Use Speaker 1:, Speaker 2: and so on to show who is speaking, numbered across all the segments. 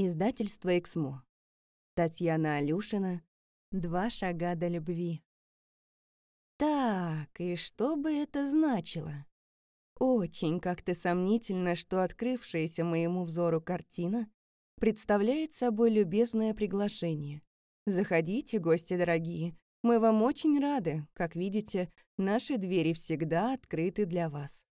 Speaker 1: Издательство «Эксмо». Татьяна Алюшина. «Два шага до любви». Так, и что бы это значило? Очень как-то сомнительно, что открывшаяся моему взору картина представляет собой любезное приглашение. Заходите, гости дорогие, мы вам очень рады. Как видите, наши двери всегда открыты для вас.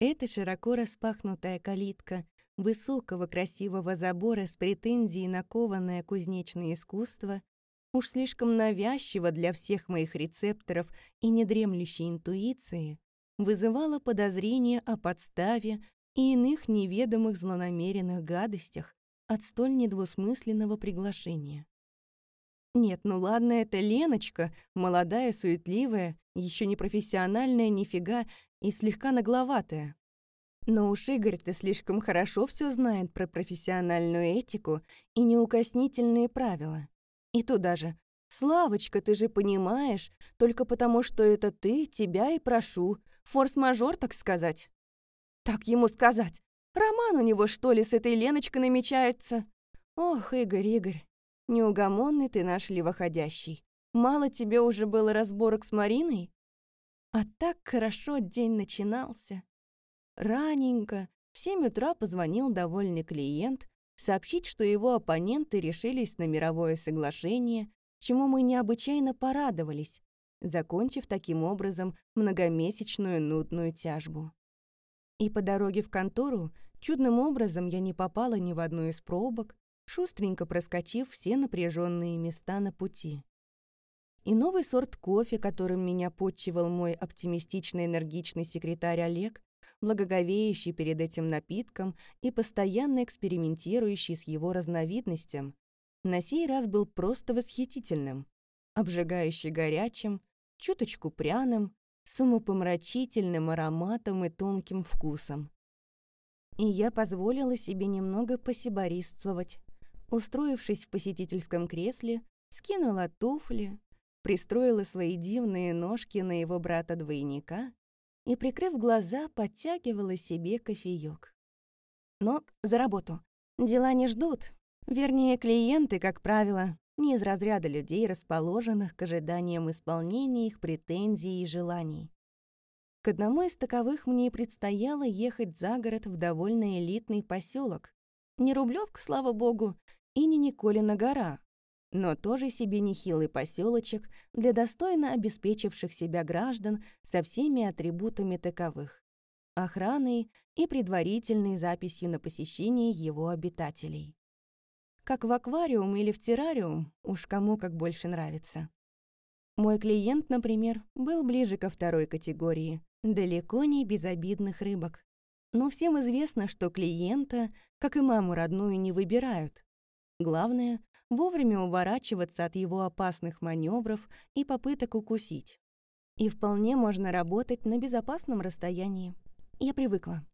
Speaker 1: Эта широко распахнутая калитка высокого красивого забора с претензией на кованое кузнечное искусство уж слишком навязчиво для всех моих рецепторов и недремлющей интуиции вызывала подозрения о подставе и иных неведомых злонамеренных гадостях от столь недвусмысленного приглашения. Нет, ну ладно, это Леночка, молодая, суетливая, еще не профессиональная нифига и слегка нагловатая. Но уж Игорь-то слишком хорошо все знает про профессиональную этику и неукоснительные правила. И туда же. «Славочка, ты же понимаешь, только потому, что это ты, тебя и прошу. Форс-мажор, так сказать». «Так ему сказать. Роман у него, что ли, с этой Леночкой намечается?» «Ох, Игорь, Игорь, неугомонный ты наш левоходящий. Мало тебе уже было разборок с Мариной?» А так хорошо день начинался. Раненько, в семь утра позвонил довольный клиент сообщить, что его оппоненты решились на мировое соглашение, чему мы необычайно порадовались, закончив таким образом многомесячную нудную тяжбу. И по дороге в контору чудным образом я не попала ни в одну из пробок, шустренько проскочив все напряженные места на пути. И новый сорт кофе, которым меня подчивал мой оптимистичный энергичный секретарь Олег, благоговеющий перед этим напитком и постоянно экспериментирующий с его разновидностям, на сей раз был просто восхитительным, обжигающе горячим, чуточку пряным, с умопомрачительным ароматом и тонким вкусом. И я позволила себе немного посибористствовать. Устроившись в посетительском кресле, скинула туфли, пристроила свои дивные ножки на его брата-двойника и, прикрыв глаза, подтягивала себе кофеёк. Но за работу. Дела не ждут. Вернее, клиенты, как правило, не из разряда людей, расположенных к ожиданиям исполнения их претензий и желаний. К одному из таковых мне предстояло ехать за город в довольно элитный поселок. Не Рублевка, слава богу, и не Николина гора, но тоже себе нехилый поселочек для достойно обеспечивших себя граждан со всеми атрибутами таковых – охраной и предварительной записью на посещение его обитателей. Как в аквариум или в террариум, уж кому как больше нравится. Мой клиент, например, был ближе ко второй категории, далеко не безобидных рыбок. Но всем известно, что клиента, как и маму родную, не выбирают. Главное вовремя уворачиваться от его опасных маневров и попыток укусить. И вполне можно работать на безопасном расстоянии. Я привыкла.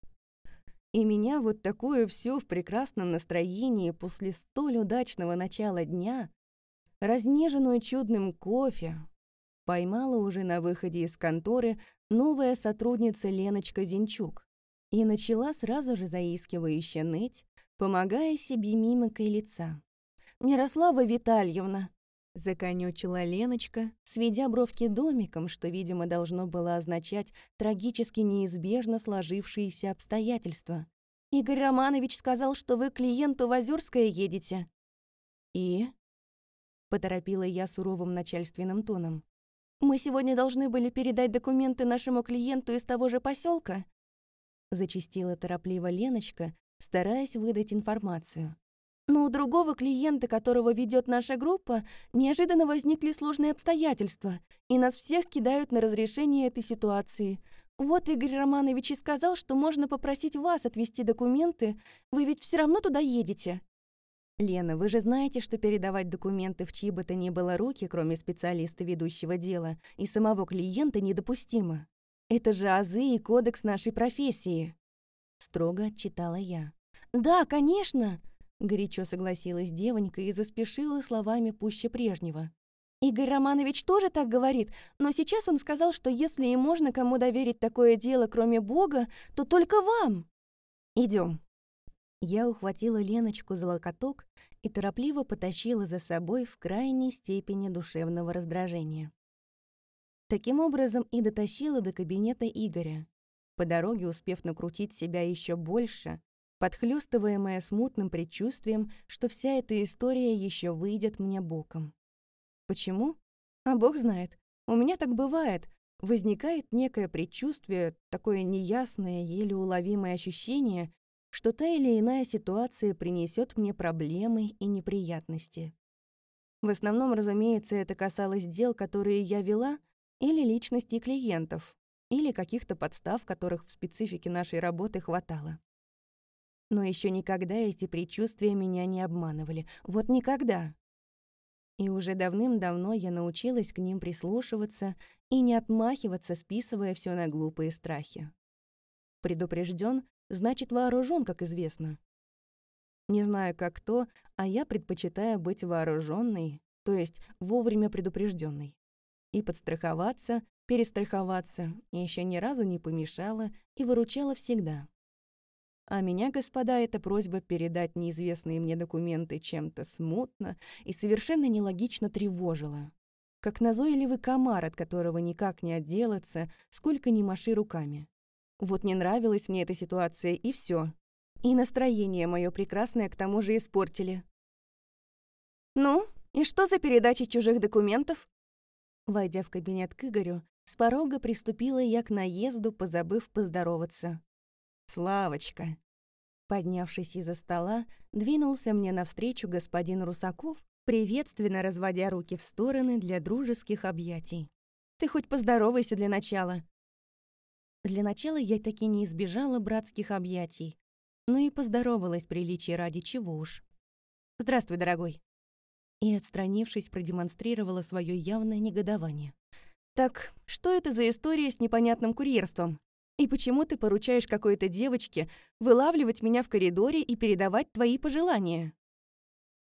Speaker 1: И меня вот такое все в прекрасном настроении после столь удачного начала дня, разнеженную чудным кофе, поймала уже на выходе из конторы новая сотрудница Леночка Зинчук и начала сразу же заискивающе ныть, помогая себе мимикой лица. Мирослава Витальевна!» Законючила Леночка, сведя бровки домиком, что, видимо, должно было означать трагически неизбежно сложившиеся обстоятельства. «Игорь Романович сказал, что вы клиенту в Озёрское едете». «И?» — поторопила я суровым начальственным тоном. «Мы сегодня должны были передать документы нашему клиенту из того же поселка. Зачистила торопливо Леночка, стараясь выдать информацию. Но у другого клиента, которого ведет наша группа, неожиданно возникли сложные обстоятельства, и нас всех кидают на разрешение этой ситуации. Вот Игорь Романович и сказал, что можно попросить вас отвезти документы, вы ведь все равно туда едете. Лена, вы же знаете, что передавать документы в чьи бы то ни было руки, кроме специалиста ведущего дела, и самого клиента недопустимо. Это же азы и кодекс нашей профессии. Строго отчитала я. Да, конечно, Горячо согласилась девонька и заспешила словами пуще прежнего. Игорь Романович тоже так говорит, но сейчас он сказал, что если и можно кому доверить такое дело, кроме Бога, то только вам. Идем. Я ухватила Леночку за локоток и торопливо потащила за собой в крайней степени душевного раздражения. Таким образом и дотащила до кабинета Игоря, по дороге успев накрутить себя еще больше, подхлёстываемая смутным предчувствием, что вся эта история еще выйдет мне боком. Почему? А бог знает. У меня так бывает. Возникает некое предчувствие, такое неясное, еле уловимое ощущение, что та или иная ситуация принесет мне проблемы и неприятности. В основном, разумеется, это касалось дел, которые я вела, или личностей клиентов, или каких-то подстав, которых в специфике нашей работы хватало. Но еще никогда эти предчувствия меня не обманывали. Вот никогда. И уже давным-давно я научилась к ним прислушиваться и не отмахиваться, списывая все на глупые страхи. Предупрежден значит вооружен, как известно. Не знаю, как кто, а я предпочитаю быть вооруженной, то есть вовремя предупрежденной. И подстраховаться, перестраховаться еще ни разу не помешала и выручала всегда. А меня, господа, эта просьба передать неизвестные мне документы чем-то смутно и совершенно нелогично тревожила. Как назойливый комар, от которого никак не отделаться, сколько ни маши руками. Вот не нравилась мне эта ситуация, и все. И настроение мое прекрасное к тому же испортили. «Ну, и что за передача чужих документов?» Войдя в кабинет к Игорю, с порога приступила я к наезду, позабыв поздороваться. «Славочка!» Поднявшись из-за стола, двинулся мне навстречу господин Русаков, приветственно разводя руки в стороны для дружеских объятий. «Ты хоть поздоровайся для начала. Для начала я таки не избежала братских объятий, но и поздоровалась приличия ради чего уж. «Здравствуй, дорогой!» И, отстранившись, продемонстрировала свое явное негодование. «Так, что это за история с непонятным курьерством? И почему ты поручаешь какой-то девочке вылавливать меня в коридоре и передавать твои пожелания?»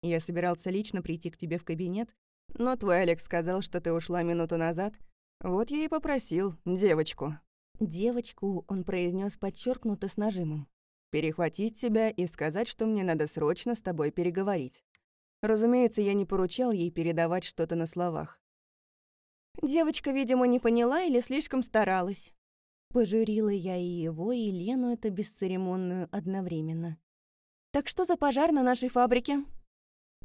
Speaker 1: Я собирался лично прийти к тебе в кабинет, но твой Алекс сказал, что ты ушла минуту назад. Вот я и попросил девочку. Девочку он произнес подчеркнуто с нажимом. «Перехватить тебя и сказать, что мне надо срочно с тобой переговорить». Разумеется, я не поручал ей передавать что-то на словах. Девочка, видимо, не поняла или слишком старалась. Пожурила я и его, и Лену это бесцеремонную одновременно. «Так что за пожар на нашей фабрике?»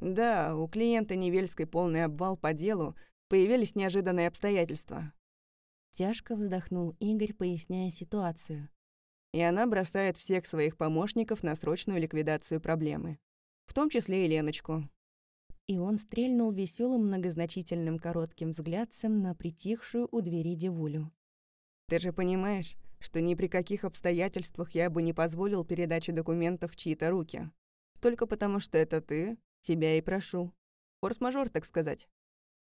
Speaker 1: «Да, у клиента Невельской полный обвал по делу, появились неожиданные обстоятельства. Тяжко вздохнул Игорь, поясняя ситуацию. И она бросает всех своих помощников на срочную ликвидацию проблемы. В том числе и Леночку. И он стрельнул веселым многозначительным коротким взглядцем на притихшую у двери девулю. «Ты же понимаешь, что ни при каких обстоятельствах я бы не позволил передачу документов в чьи-то руки. Только потому, что это ты, тебя и прошу. Форс-мажор, так сказать.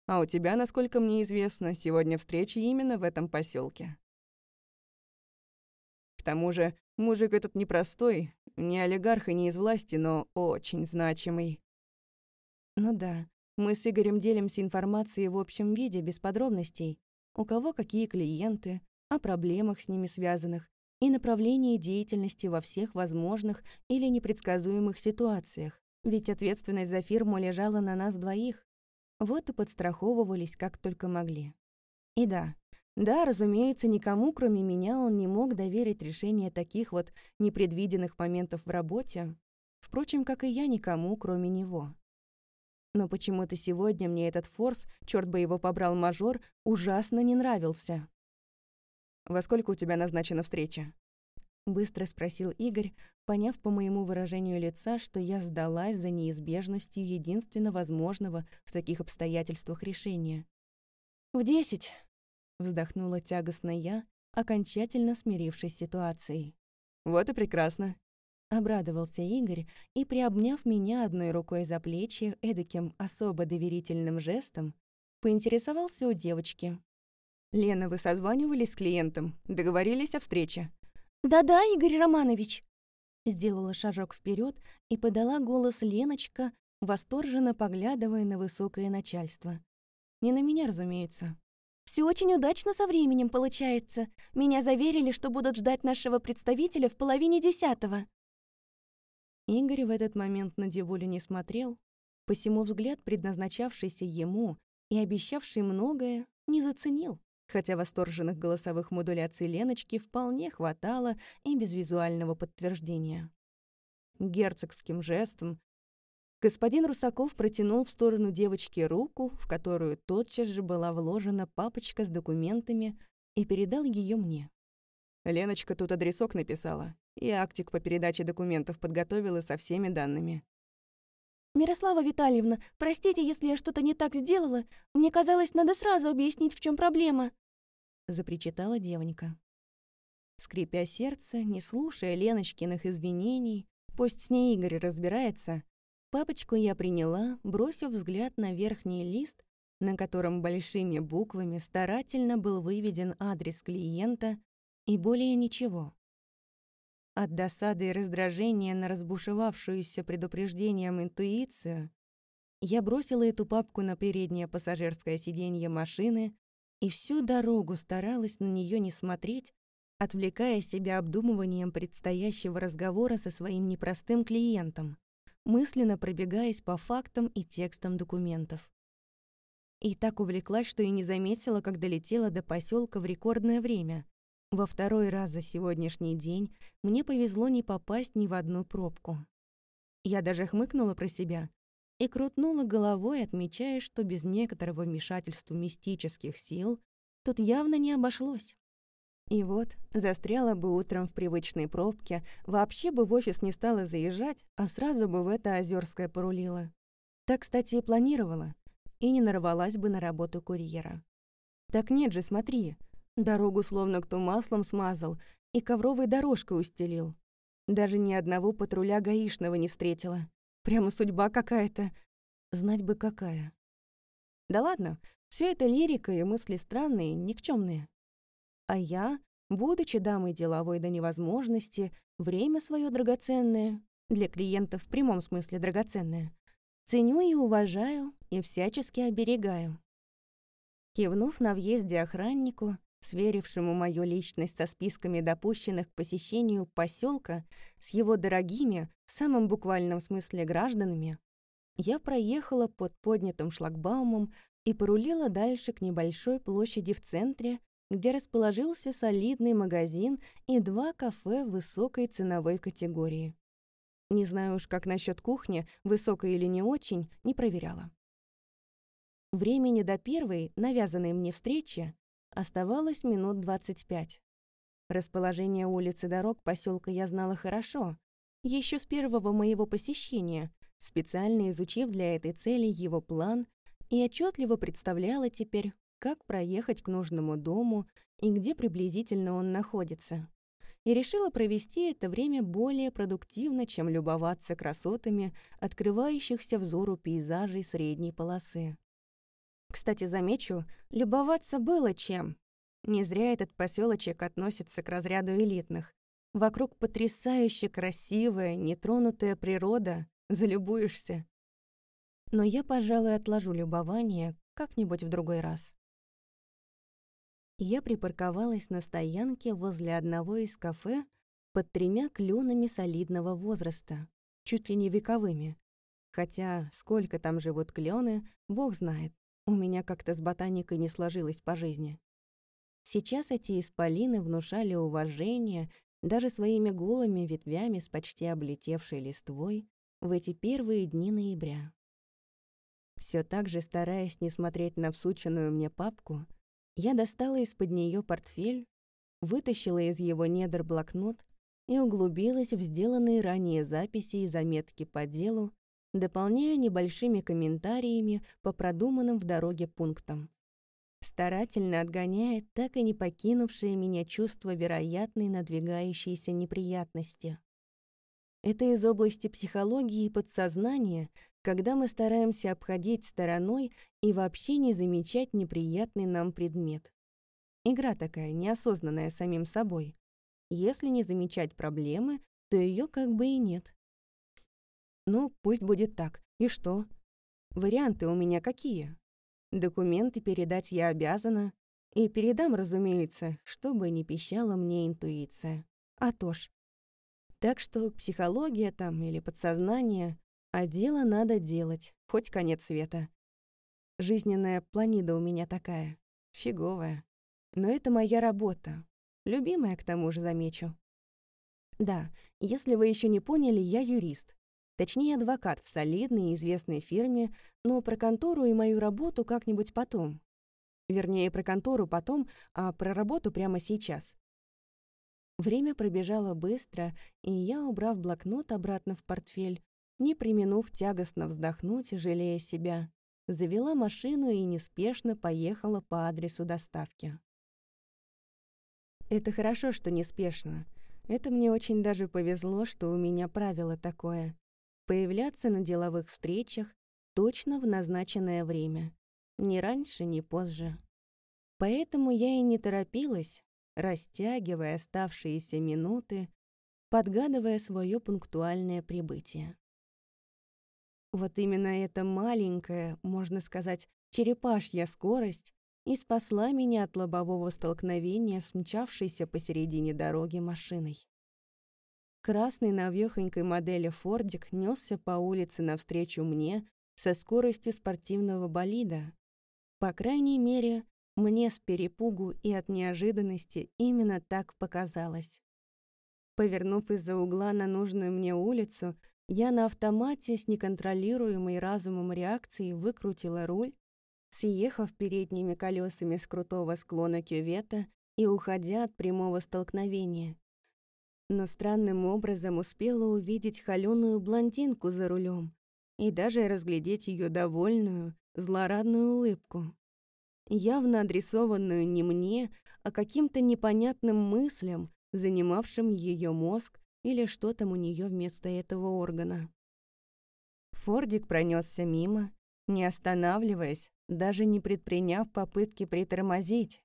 Speaker 1: А у тебя, насколько мне известно, сегодня встреча именно в этом поселке. К тому же, мужик этот непростой, не олигарх и не из власти, но очень значимый. Ну да, мы с Игорем делимся информацией в общем виде, без подробностей. У кого какие клиенты, о проблемах с ними связанных и направлении деятельности во всех возможных или непредсказуемых ситуациях. Ведь ответственность за фирму лежала на нас двоих. Вот и подстраховывались как только могли. И да, да, разумеется, никому, кроме меня, он не мог доверить решение таких вот непредвиденных моментов в работе, впрочем, как и я никому, кроме него. Но почему-то сегодня мне этот форс, черт бы его побрал мажор, ужасно не нравился. «Во сколько у тебя назначена встреча?» Быстро спросил Игорь, поняв по моему выражению лица, что я сдалась за неизбежностью единственно возможного в таких обстоятельствах решения. «В десять», — вздохнула тягостно я, окончательно смирившись с ситуацией. «Вот и прекрасно», — обрадовался Игорь и, приобняв меня одной рукой за плечи эдаким особо доверительным жестом, поинтересовался у девочки. «Лена, вы созванивались с клиентом? Договорились о встрече?»
Speaker 2: «Да-да, Игорь Романович!» Сделала шажок вперед и подала голос Леночка, восторженно поглядывая на высокое начальство. Не на меня, разумеется. Все очень удачно со временем получается. Меня заверили, что будут ждать нашего представителя в половине десятого».
Speaker 1: Игорь в этот момент на Дивулю не смотрел, посему взгляд, предназначавшийся ему и обещавший многое, не заценил, хотя восторженных голосовых модуляций Леночки вполне хватало и без визуального подтверждения. Герцогским жестом господин Русаков протянул в сторону девочки руку, в которую тотчас же была вложена папочка с документами, и передал ее мне. Леночка тут адресок написала, и актик по передаче документов подготовила со всеми данными.
Speaker 2: «Мирослава Витальевна, простите, если я что-то не так сделала. Мне казалось, надо сразу объяснить, в чем проблема», — запричитала девонька.
Speaker 1: Скрипя сердце, не слушая Леночкиных извинений, пусть с ней Игорь разбирается, папочку я приняла, бросив взгляд на верхний лист, на котором большими буквами старательно был выведен адрес клиента и более ничего. От досады и раздражения на разбушевавшуюся предупреждением интуицию я бросила эту папку на переднее пассажирское сиденье машины и всю дорогу старалась на нее не смотреть, отвлекая себя обдумыванием предстоящего разговора со своим непростым клиентом, мысленно пробегаясь по фактам и текстам документов. И так увлеклась, что и не заметила, как долетела до поселка в рекордное время. Во второй раз за сегодняшний день мне повезло не попасть ни в одну пробку. Я даже хмыкнула про себя и крутнула головой, отмечая, что без некоторого вмешательства мистических сил тут явно не обошлось. И вот, застряла бы утром в привычной пробке, вообще бы в офис не стала заезжать, а сразу бы в это Озерское порулила. Так, кстати, и планировала. И не нарвалась бы на работу курьера. Так нет же, смотри. Дорогу словно кто маслом смазал и ковровой дорожкой устелил. Даже ни одного патруля гаишного не встретила. Прямо судьба какая-то. Знать бы какая. Да ладно, все это лирика и мысли странные, никчемные. А я, будучи дамой деловой до невозможности, время свое драгоценное, для клиентов в прямом смысле драгоценное, ценю и уважаю и всячески оберегаю. Кивнув на въезде охраннику, сверившему мою личность со списками допущенных к посещению поселка с его дорогими, в самом буквальном смысле гражданами, я проехала под поднятым шлагбаумом и порулила дальше к небольшой площади в центре, где расположился солидный магазин и два кафе высокой ценовой категории. Не знаю уж, как насчет кухни, высокой или не очень, не проверяла. Времени до первой, навязанной мне встречи, оставалось минут 25. Расположение улиц и дорог поселка я знала хорошо, еще с первого моего посещения, специально изучив для этой цели его план и отчетливо представляла теперь, как проехать к нужному дому и где приблизительно он находится. И решила провести это время более продуктивно, чем любоваться красотами, открывающихся взору пейзажей средней полосы. Кстати, замечу, любоваться было чем. Не зря этот поселочек относится к разряду элитных. Вокруг потрясающе красивая, нетронутая природа, залюбуешься. Но я, пожалуй, отложу любование как-нибудь в другой раз я припарковалась на стоянке возле одного из кафе под тремя клёнами солидного возраста, чуть ли не вековыми. Хотя сколько там живут клены, бог знает. У меня как-то с ботаникой не сложилось по жизни. Сейчас эти исполины внушали уважение даже своими голыми ветвями с почти облетевшей листвой в эти первые дни ноября. Все так же, стараясь не смотреть на всученную мне папку, я достала из-под нее портфель, вытащила из его недр блокнот и углубилась в сделанные ранее записи и заметки по делу, дополняя небольшими комментариями по продуманным в дороге пунктам. Старательно отгоняя так и не покинувшее меня чувство вероятной надвигающейся неприятности. Это из области психологии и подсознания, когда мы стараемся обходить стороной и вообще не замечать неприятный нам предмет. Игра такая, неосознанная самим собой. Если не замечать проблемы, то ее как бы и нет. Ну, пусть будет так. И что? Варианты у меня какие? Документы передать я обязана. И передам, разумеется, чтобы не пищала мне интуиция. А то ж. Так что психология там или подсознание, а дело надо делать, хоть конец света. Жизненная планида у меня такая, фиговая. Но это моя работа, любимая к тому же, замечу. Да, если вы еще не поняли, я юрист. Точнее, адвокат в солидной и известной фирме, но про контору и мою работу как-нибудь потом. Вернее, про контору потом, а про работу прямо сейчас. Время пробежало быстро, и я, убрав блокнот обратно в портфель, не применув тягостно вздохнуть, жалея себя, завела машину и неспешно поехала по адресу доставки. Это хорошо, что неспешно. Это мне очень даже повезло, что у меня правило такое — появляться на деловых встречах точно в назначенное время. Ни раньше, ни позже. Поэтому я и не торопилась, растягивая оставшиеся минуты, подгадывая свое пунктуальное прибытие. Вот именно эта маленькая, можно сказать, черепашья скорость и спасла меня от лобового столкновения с мчавшейся посередине дороги машиной. Красный навёхонькой модели «Фордик» нёсся по улице навстречу мне со скоростью спортивного болида. По крайней мере, мне с перепугу и от неожиданности именно так показалось. Повернув из-за угла на нужную мне улицу, я на автомате с неконтролируемой разумом реакцией выкрутила руль, съехав передними колесами с крутого склона кювета и уходя от прямого столкновения. Но странным образом успела увидеть холёную блондинку за рулем и даже разглядеть ее довольную, злорадную улыбку явно адресованную не мне, а каким-то непонятным мыслям, занимавшим ее мозг или что там у нее вместо этого органа. Фордик пронесся мимо, не останавливаясь, даже не предприняв попытки притормозить.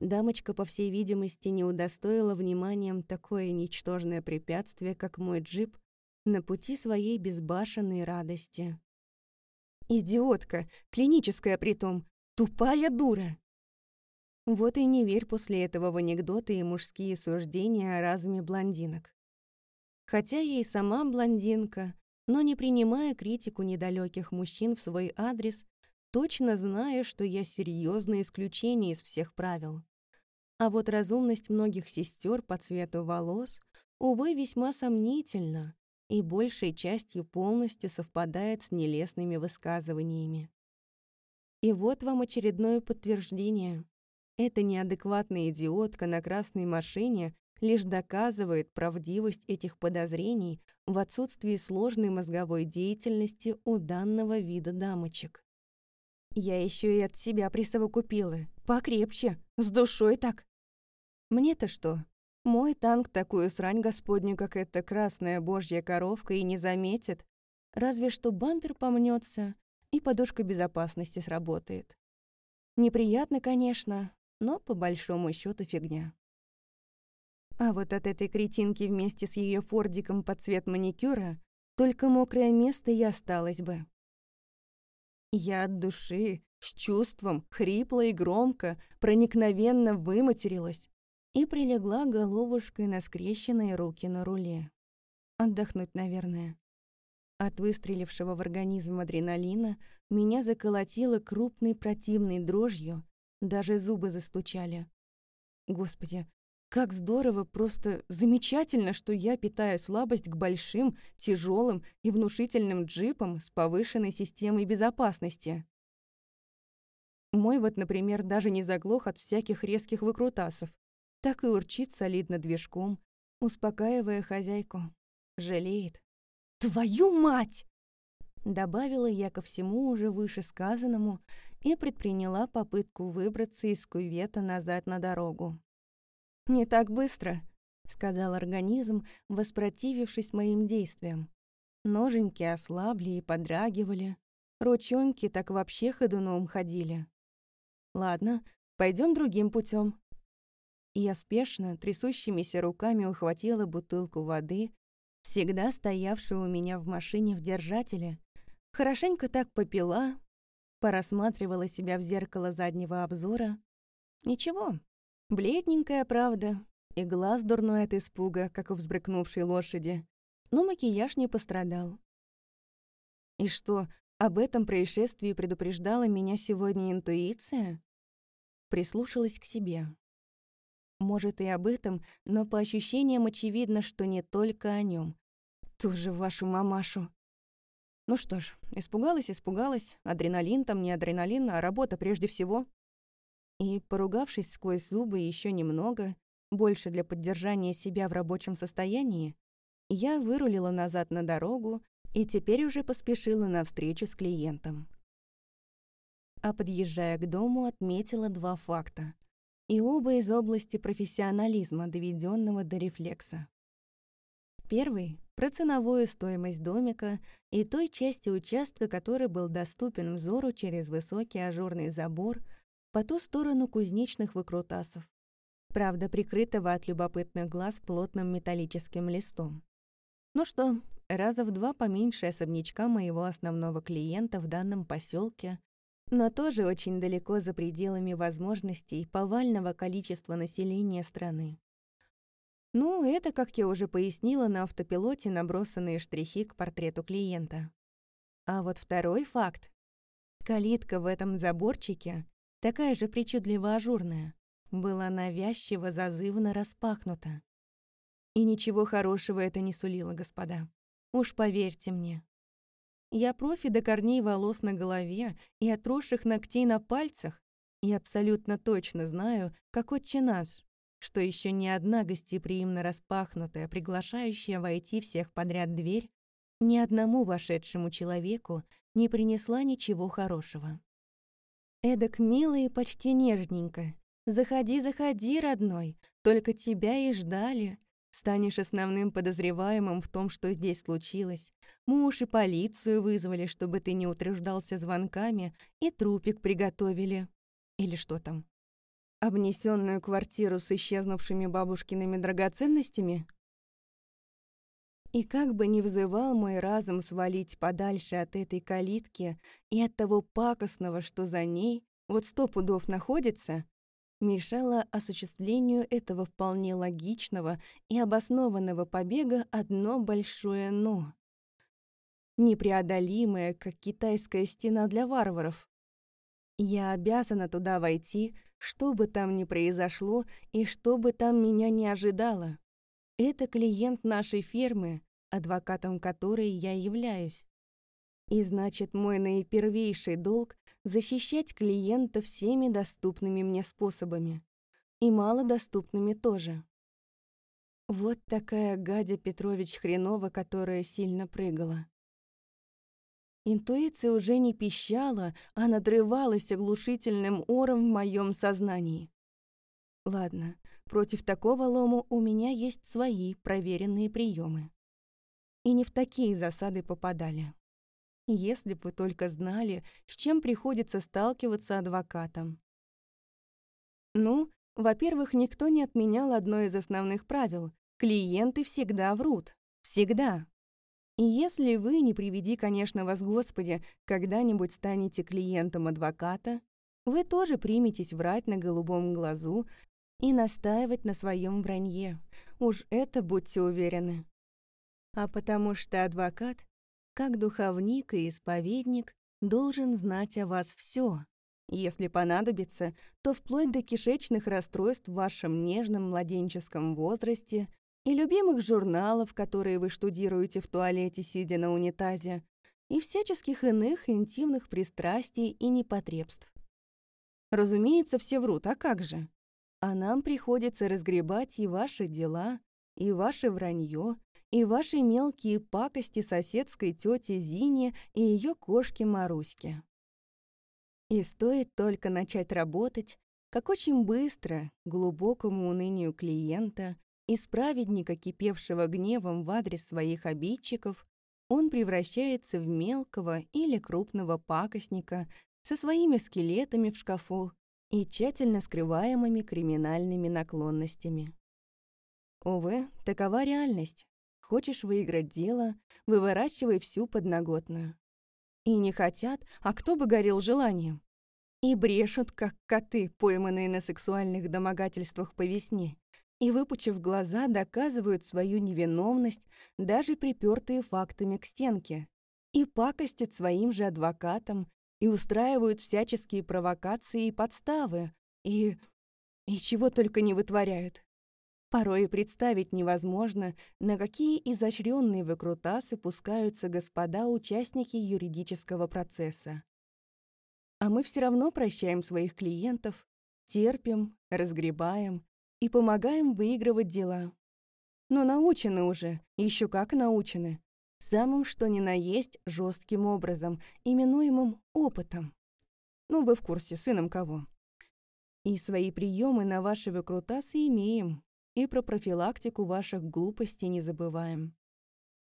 Speaker 1: Дамочка, по всей видимости, не удостоила вниманием такое ничтожное препятствие, как мой джип, на пути своей безбашенной радости. «Идиотка! Клиническая притом! Тупая дура!» Вот и не верь после этого в анекдоты и мужские суждения о разуме блондинок. Хотя я и сама блондинка, но не принимая критику недалеких мужчин в свой адрес, точно зная, что я серьезное исключение из всех правил. А вот разумность многих сестер по цвету волос, увы, весьма сомнительна и большей частью полностью совпадает с нелестными высказываниями. И вот вам очередное подтверждение. Эта неадекватная идиотка на красной машине лишь доказывает правдивость этих подозрений в отсутствии сложной мозговой деятельности у данного вида дамочек. Я еще и от себя присовокупила. Покрепче, с душой так. Мне-то что? Мой танк такую срань господню, как эта красная божья коровка, и не заметит. Разве что бампер помнется, и подушка безопасности сработает. Неприятно, конечно, но по большому счету фигня. А вот от этой кретинки вместе с ее фордиком под цвет маникюра только мокрое место и осталось бы. Я от души, с чувством, хрипло и громко, проникновенно выматерилась и прилегла головушкой на скрещенные руки на руле. Отдохнуть, наверное. От выстрелившего в организм адреналина меня заколотило крупной противной дрожью, даже зубы застучали. Господи, как здорово, просто замечательно, что я питаю слабость к большим, тяжелым и внушительным джипам с повышенной системой безопасности. Мой вот, например, даже не заглох от всяких резких выкрутасов. Так и урчит солидно движком, успокаивая хозяйку. Жалеет. «Твою мать!» Добавила я ко всему уже вышесказанному и предприняла попытку выбраться из кювета назад на дорогу. «Не так быстро», — сказал организм, воспротивившись моим действиям. Ноженьки ослабли и подрагивали, ручонки так вообще ходуном ходили. «Ладно, пойдем другим путем. Я спешно, трясущимися руками ухватила бутылку воды всегда стоявшую у меня в машине в держателе, хорошенько так попила, порассматривала себя в зеркало заднего обзора. Ничего, бледненькая правда, и глаз дурной от испуга, как у взбрыкнувшей лошади, но макияж не пострадал. И что, об этом происшествии предупреждала меня сегодня интуиция? Прислушалась к себе. Может, и об этом, но по ощущениям очевидно, что не только о нем. Ту же вашу мамашу. Ну что ж, испугалась, испугалась. Адреналин там не адреналин, а работа прежде всего. И, поругавшись сквозь зубы еще немного, больше для поддержания себя в рабочем состоянии, я вырулила назад на дорогу и теперь уже поспешила на встречу с клиентом. А подъезжая к дому, отметила два факта — и оба из области профессионализма, доведенного до рефлекса. Первый — про ценовую стоимость домика и той части участка, который был доступен взору через высокий ажурный забор по ту сторону кузнечных выкрутасов, правда, прикрытого от любопытных глаз плотным металлическим листом. Ну что, раза в два поменьше особнячка моего основного клиента в данном поселке но тоже очень далеко за пределами возможностей повального количества населения страны. Ну, это, как я уже пояснила, на автопилоте набросанные штрихи к портрету клиента. А вот второй факт. Калитка в этом заборчике, такая же причудливо ажурная, была навязчиво зазывно распахнута. И ничего хорошего это не сулило, господа. Уж поверьте мне. Я профи до корней волос на голове и отросших ногтей на пальцах, и абсолютно точно знаю, как отче наш, что еще ни одна гостеприимно распахнутая, приглашающая войти всех подряд дверь, ни одному вошедшему человеку не принесла ничего хорошего. Эдак мило и почти нежненько. «Заходи, заходи, родной, только тебя и ждали, Станешь основным подозреваемым в том, что здесь случилось. Муж и полицию вызвали, чтобы ты не утруждался звонками, и трупик приготовили. Или что там? Обнесенную квартиру с исчезнувшими бабушкиными драгоценностями? И как бы ни взывал мой разум свалить подальше от этой калитки и от того пакостного, что за ней, вот сто пудов находится, мешало осуществлению этого вполне логичного и обоснованного побега одно большое «но». Непреодолимое, как китайская стена для варваров. Я обязана туда войти, что бы там ни произошло и что бы там меня не ожидало. Это клиент нашей фирмы, адвокатом которой я являюсь. И значит, мой наипервейший долг — защищать клиента всеми доступными мне способами. И малодоступными тоже. Вот такая Гадя Петрович Хренова, которая сильно прыгала. Интуиция уже не пищала, а надрывалась оглушительным ором в моем сознании. Ладно, против такого лому у меня есть свои проверенные приемы. И не в такие засады попадали. Если бы вы только знали, с чем приходится сталкиваться адвокатам. Ну, во-первых, никто не отменял одно из основных правил. Клиенты всегда врут. Всегда. И если вы, не приведи, конечно, вас Господи, когда-нибудь станете клиентом адвоката, вы тоже приметесь врать на голубом глазу и настаивать на своем вранье. Уж это будьте уверены. А потому что адвокат как духовник и исповедник, должен знать о вас все. Если понадобится, то вплоть до кишечных расстройств в вашем нежном младенческом возрасте и любимых журналов, которые вы штудируете в туалете, сидя на унитазе, и всяческих иных интимных пристрастий и непотребств. Разумеется, все врут, а как же? А нам приходится разгребать и ваши дела, и ваше вранье, и ваши мелкие пакости соседской тете Зине и ее кошке Маруське. И стоит только начать работать, как очень быстро, глубокому унынию клиента, исправедника, кипевшего гневом в адрес своих обидчиков, он превращается в мелкого или крупного пакостника со своими скелетами в шкафу и тщательно скрываемыми криминальными наклонностями. Увы, такова реальность. Хочешь выиграть дело, выворачивай всю подноготную. И не хотят, а кто бы горел желанием? И брешут, как коты, пойманные на сексуальных домогательствах по весне. и, выпучив глаза, доказывают свою невиновность, даже припертые фактами к стенке, и пакостят своим же адвокатам, и устраивают всяческие провокации и подставы, и... и чего только не вытворяют. Порой и представить невозможно, на какие изощренные выкрутасы пускаются господа участники юридического процесса. А мы все равно прощаем своих клиентов, терпим, разгребаем и помогаем выигрывать дела. Но научены уже, еще как научены, самым что ни на есть жестким образом, именуемым опытом. Ну, вы в курсе, сыном кого. И свои приемы на ваши выкрутасы имеем, и про профилактику ваших глупостей не забываем.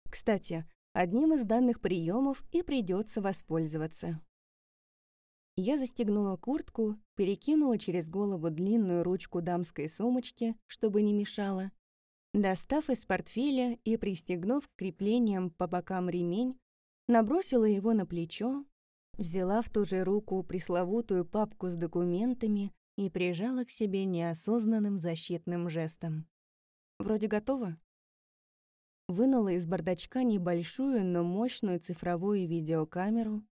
Speaker 1: Кстати, одним из данных приемов и придется воспользоваться. Я застегнула куртку, перекинула через голову длинную ручку дамской сумочки, чтобы не мешало. Достав из портфеля и пристегнув креплением по бокам ремень, набросила его на плечо, взяла в ту же руку пресловутую папку с документами и прижала к себе неосознанным защитным жестом. «Вроде готово?» Вынула из бардачка небольшую, но мощную цифровую видеокамеру,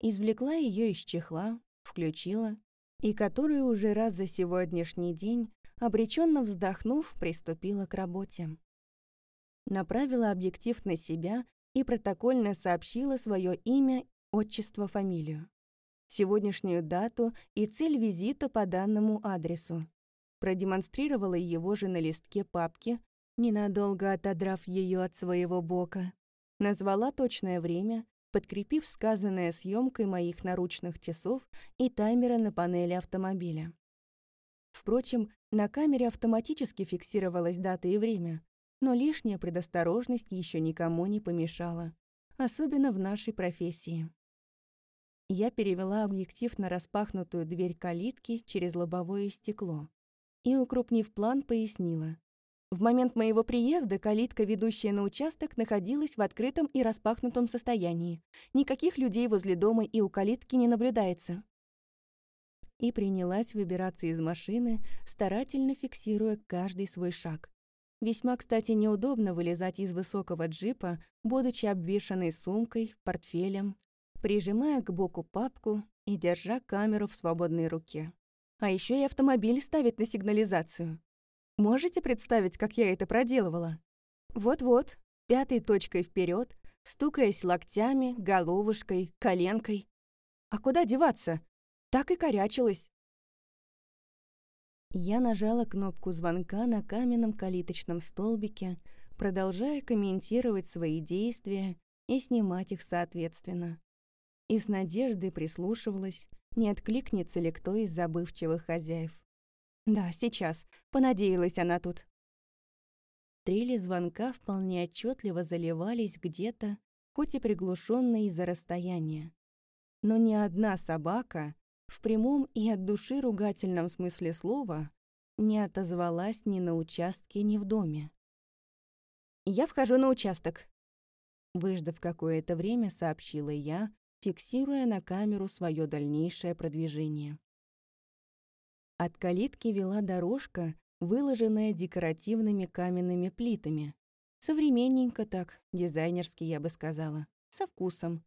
Speaker 1: извлекла ее из чехла, включила, и которую уже раз за сегодняшний день, обреченно вздохнув, приступила к работе. Направила объектив на себя и протокольно сообщила свое имя, отчество, фамилию, сегодняшнюю дату и цель визита по данному адресу. Продемонстрировала его же на листке папки, ненадолго отодрав ее от своего бока. Назвала точное время, подкрепив сказанное съемкой моих наручных часов и таймера на панели автомобиля. Впрочем, на камере автоматически фиксировалась дата и время, но лишняя предосторожность еще никому не помешала, особенно в нашей профессии. Я перевела объектив на распахнутую дверь калитки через лобовое стекло и, укрупнив план, пояснила. В момент моего приезда калитка, ведущая на участок, находилась в открытом и распахнутом состоянии. Никаких людей возле дома и у калитки не наблюдается. И принялась выбираться из машины, старательно фиксируя каждый свой шаг. Весьма, кстати, неудобно вылезать из высокого джипа, будучи обвешанной сумкой, портфелем, прижимая к боку папку и держа камеру в свободной руке. А еще и автомобиль ставит на сигнализацию. Можете представить, как я это проделывала? Вот-вот, пятой точкой вперед, стукаясь локтями, головушкой, коленкой. А куда деваться? Так и корячилась. Я нажала кнопку звонка на каменном калиточном столбике, продолжая комментировать свои действия и снимать их соответственно. И с надеждой прислушивалась, не откликнется ли кто из забывчивых хозяев. Да, сейчас. Понадеялась она тут. Трели звонка вполне отчетливо заливались где-то, хоть и приглушенно из-за расстояния. Но ни одна собака, в прямом и от души ругательном смысле слова, не отозвалась ни на участке, ни в доме. «Я вхожу на участок», — выждав какое-то время, сообщила я, фиксируя на камеру свое дальнейшее продвижение. От калитки вела дорожка, выложенная декоративными каменными плитами. Современненько так, дизайнерски, я бы сказала, со вкусом,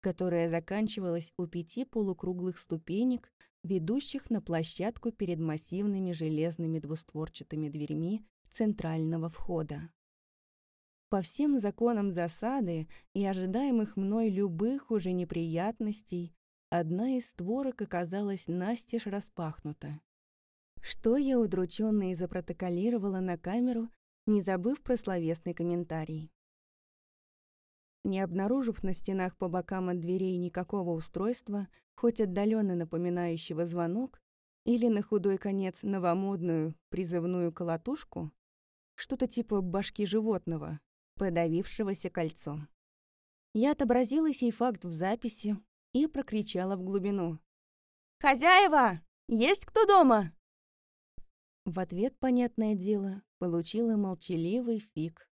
Speaker 1: которая заканчивалась у пяти полукруглых ступенек, ведущих на площадку перед массивными железными двустворчатыми дверьми центрального входа. По всем законам засады и ожидаемых мной любых уже неприятностей, одна из створок оказалась настежь распахнута. Что я удрученно и запротоколировала на камеру, не забыв про словесный комментарий. Не обнаружив на стенах по бокам от дверей никакого устройства, хоть отдаленно напоминающего звонок, или на худой конец новомодную призывную колотушку, что-то типа башки животного, подавившегося кольцом. Я отобразила сей факт в записи и прокричала в глубину. «Хозяева! Есть кто дома?» В ответ, понятное дело, получила молчаливый фиг.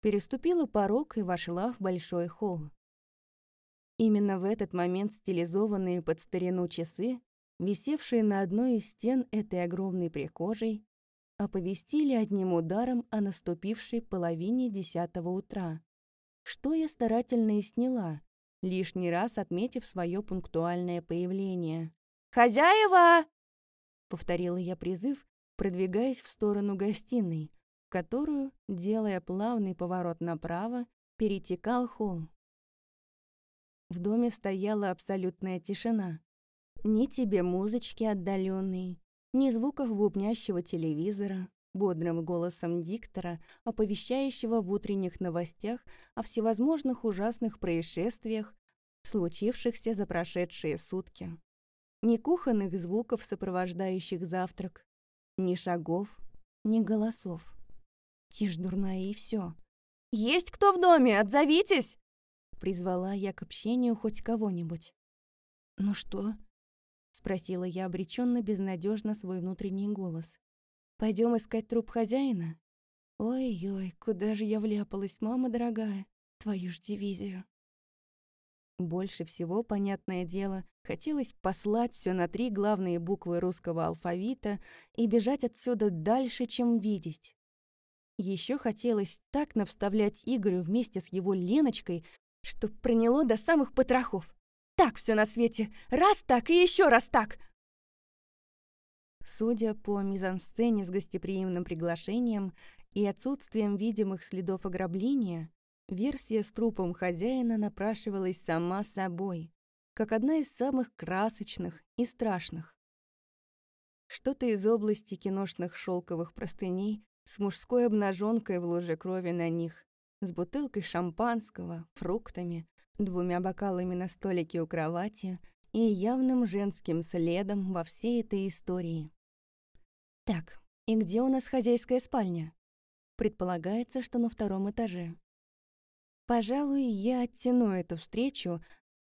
Speaker 1: Переступила порог и вошла в большой холл. Именно в этот момент стилизованные под старину часы, висевшие на одной из стен этой огромной прихожей, оповестили одним ударом о наступившей половине десятого утра, что я старательно и сняла, лишний раз отметив свое пунктуальное появление. «Хозяева!» — повторила я призыв, продвигаясь в сторону гостиной, в которую, делая плавный поворот направо, перетекал холл. В доме стояла абсолютная тишина. Ни тебе музычки отдаленной, ни звуков бубнящего телевизора, бодрым голосом диктора, оповещающего в утренних новостях о всевозможных ужасных происшествиях, случившихся за прошедшие сутки. Ни кухонных звуков, сопровождающих завтрак, ни шагов, ни голосов. Тишь дурная и все. «Есть кто в доме? Отзовитесь!» Призвала я к общению хоть кого-нибудь. «Ну что?» — спросила я обреченно безнадежно свой внутренний голос. Пойдем искать труп хозяина? Ой-ой, куда же я вляпалась, мама дорогая, твою ж дивизию. Больше всего, понятное дело, хотелось послать все на три главные буквы русского алфавита и бежать отсюда дальше, чем видеть. Еще хотелось так навставлять Игорю вместе с его Леночкой, чтоб проняло до самых потрохов. Так все на свете, раз так и еще раз так, Судя по мизансцене с гостеприимным приглашением и отсутствием видимых следов ограбления, версия с трупом хозяина напрашивалась сама собой, как одна из самых красочных и страшных. Что-то из области киношных шелковых простыней с мужской обнаженкой в луже крови на них, с бутылкой шампанского, фруктами, двумя бокалами на столике у кровати и явным женским следом во всей этой истории. Так, и где у нас хозяйская спальня? Предполагается, что на втором этаже. Пожалуй, я оттяну эту встречу.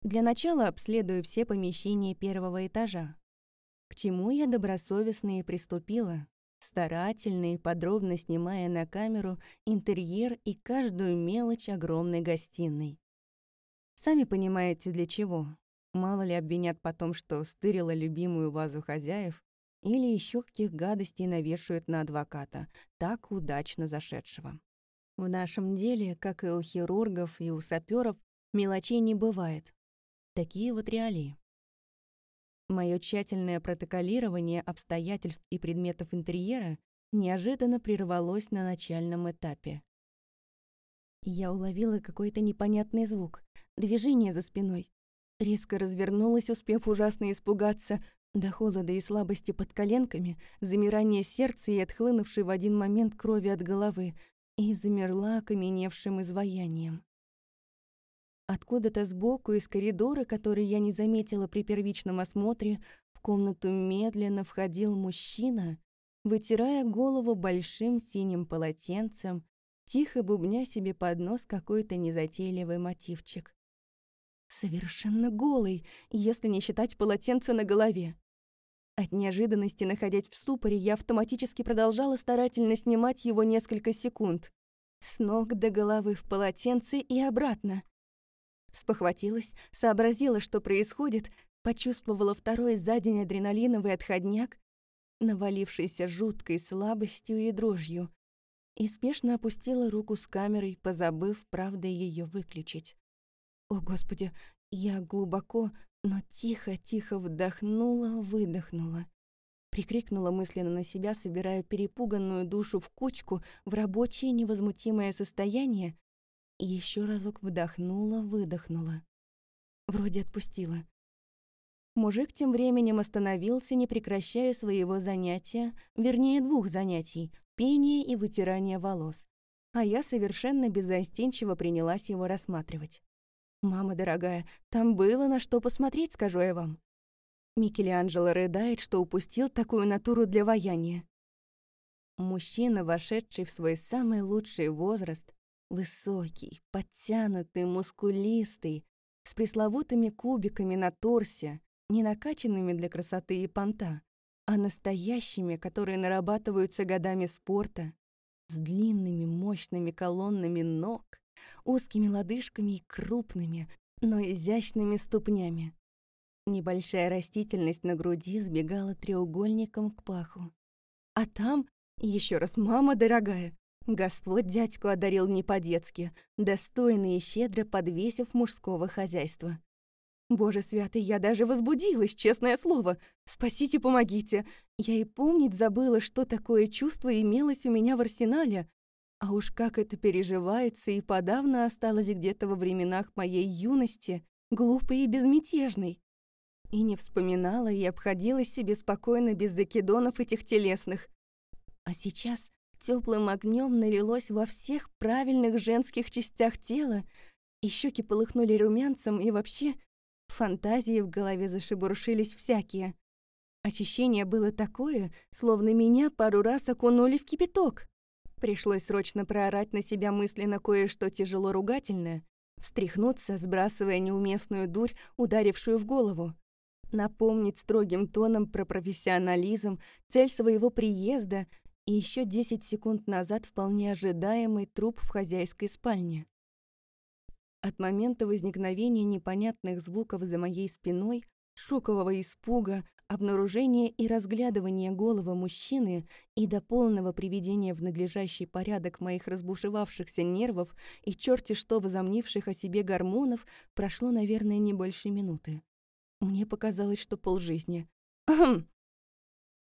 Speaker 1: Для начала обследую все помещения первого этажа. К чему я добросовестно и приступила, старательно и подробно снимая на камеру интерьер и каждую мелочь огромной гостиной. Сами понимаете, для чего. Мало ли обвинят потом, что стырила любимую вазу хозяев, или еще каких гадостей навешают на адвоката, так удачно зашедшего. В нашем деле, как и у хирургов и у саперов, мелочей не бывает. Такие вот реалии. Мое тщательное протоколирование обстоятельств и предметов интерьера неожиданно прервалось на начальном этапе. Я уловила какой-то непонятный звук, движение за спиной. Резко развернулась, успев ужасно испугаться, до холода и слабости под коленками, замирание сердца и отхлынувшей в один момент крови от головы, и замерла окаменевшим изваянием. Откуда-то сбоку из коридора, который я не заметила при первичном осмотре, в комнату медленно входил мужчина, вытирая голову большим синим полотенцем, тихо бубня себе под нос какой-то незатейливый мотивчик. Совершенно голый, если не считать полотенца на голове. От неожиданности, находясь в ступоре, я автоматически продолжала старательно снимать его несколько секунд. С ног до головы в полотенце и обратно. Спохватилась, сообразила, что происходит, почувствовала второй за день адреналиновый отходняк, навалившийся жуткой слабостью и дрожью, и спешно опустила руку с камерой, позабыв, правда, ее выключить. О, Господи, я глубоко, но тихо-тихо вдохнула, выдохнула. Прикрикнула мысленно на себя, собирая перепуганную душу в кучку в рабочее невозмутимое состояние, еще разок вдохнула, выдохнула. Вроде отпустила. Мужик тем временем остановился, не прекращая своего занятия, вернее, двух занятий — пения и вытирания волос. А я совершенно беззастенчиво принялась его рассматривать. «Мама дорогая, там было на что посмотреть, скажу я вам». Микеланджело рыдает, что упустил такую натуру для ваяния. Мужчина, вошедший в свой самый лучший возраст, высокий, подтянутый, мускулистый, с пресловутыми кубиками на торсе, не накачанными для красоты и понта, а настоящими, которые нарабатываются годами спорта, с длинными мощными колоннами ног, узкими лодыжками и крупными, но изящными ступнями. Небольшая растительность на груди сбегала треугольником к паху. А там Еще раз, мама дорогая, Господь дядьку одарил не по-детски, достойно и щедро подвесив мужского хозяйства. Боже святый, я даже возбудилась, честное слово. Спасите, помогите. Я и помнить забыла, что такое чувство имелось у меня в арсенале. А уж как это переживается и подавно осталось где-то во временах моей юности, глупой и безмятежной. И не вспоминала и обходилась себе спокойно без закидонов этих телесных. А сейчас теплым огнем налилось во всех правильных женских частях тела, и щеки полыхнули румянцем, и вообще фантазии в голове зашебуршились всякие. Ощущение было такое, словно меня пару раз окунули в кипяток. Пришлось срочно проорать на себя мысленно кое-что тяжело ругательное, встряхнуться, сбрасывая неуместную дурь, ударившую в голову. Напомнить строгим тоном про профессионализм, цель своего приезда и еще 10 секунд назад вполне ожидаемый труп в хозяйской спальне. От момента возникновения непонятных звуков за моей спиной, шокового испуга, обнаружения и разглядывания головы мужчины и до полного приведения в надлежащий порядок моих разбушевавшихся нервов и черти что возомнивших о себе гормонов прошло, наверное, не больше минуты. Мне показалось, что полжизни.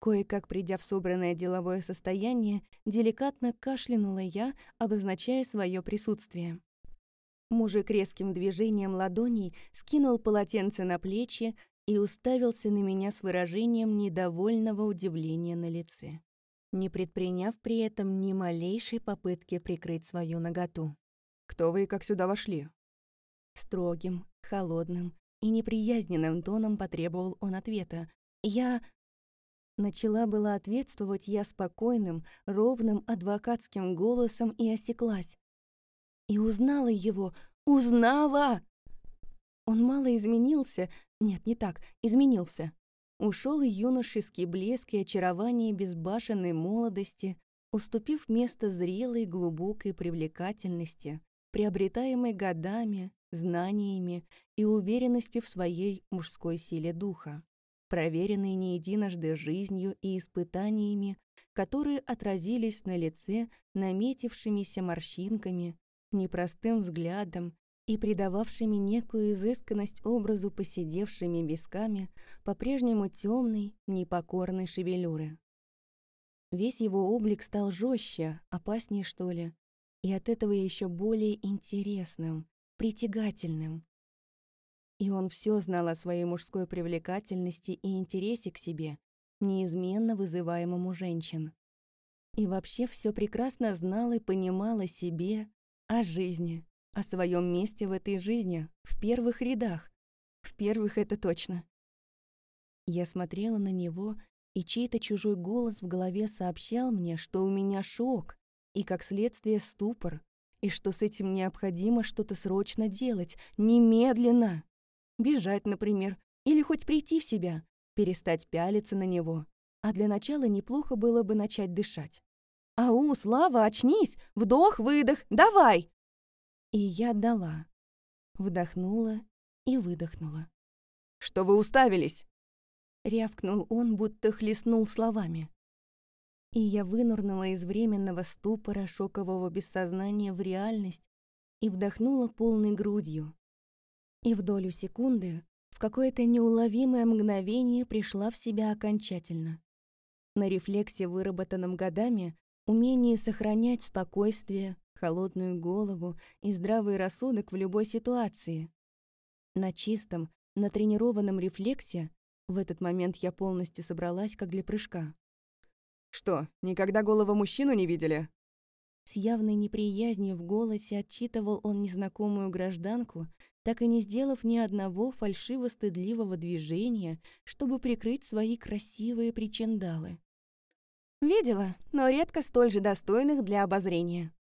Speaker 1: Кое-как придя в собранное деловое состояние, деликатно кашлянула я, обозначая свое присутствие. Мужик резким движением ладоней скинул полотенце на плечи и уставился на меня с выражением недовольного удивления на лице, не предприняв при этом ни малейшей попытки прикрыть свою наготу. «Кто вы и как сюда вошли?» Строгим, холодным и неприязненным тоном потребовал он ответа. «Я...» Начала была ответствовать я спокойным, ровным адвокатским голосом и осеклась. И узнала его, узнала! Он мало изменился, нет, не так, изменился. Ушел и юношеский блеск и очарование безбашенной молодости, уступив место зрелой глубокой привлекательности, приобретаемой годами, знаниями и уверенностью в своей мужской силе духа проверенный не единожды жизнью и испытаниями, которые отразились на лице наметившимися морщинками, непростым взглядом и придававшими некую изысканность образу посидевшими висками по-прежнему темной, непокорной шевелюры. Весь его облик стал жестче, опаснее, что ли, и от этого еще более интересным, притягательным, и он все знал о своей мужской привлекательности и интересе к себе, неизменно вызываемому женщин. И вообще все прекрасно знал и понимал о себе, о жизни, о своем месте в этой жизни, в первых рядах. В первых это точно. Я смотрела на него, и чей-то чужой голос в голове сообщал мне, что у меня шок и, как следствие, ступор, и что с этим необходимо что-то срочно делать, немедленно. Бежать, например, или хоть прийти в себя, перестать пялиться на него. А для начала неплохо было бы начать дышать. «Ау, Слава, очнись! Вдох-выдох, давай!» И я дала. Вдохнула и выдохнула. «Что вы уставились?» Рявкнул он, будто хлестнул словами. И я вынурнула из временного ступора шокового бессознания в реальность и вдохнула полной грудью, и в долю секунды, в какое-то неуловимое мгновение пришла в себя окончательно. На рефлексе, выработанном годами, умении сохранять спокойствие, холодную голову и здравый рассудок в любой ситуации. На чистом, натренированном рефлексе в этот момент я полностью собралась, как для прыжка. «Что, никогда голову мужчину не видели?» С явной неприязнью в голосе отчитывал он незнакомую гражданку, так и не сделав ни одного фальшиво-стыдливого движения, чтобы прикрыть свои красивые причиндалы. «Видела, но редко столь же достойных для обозрения».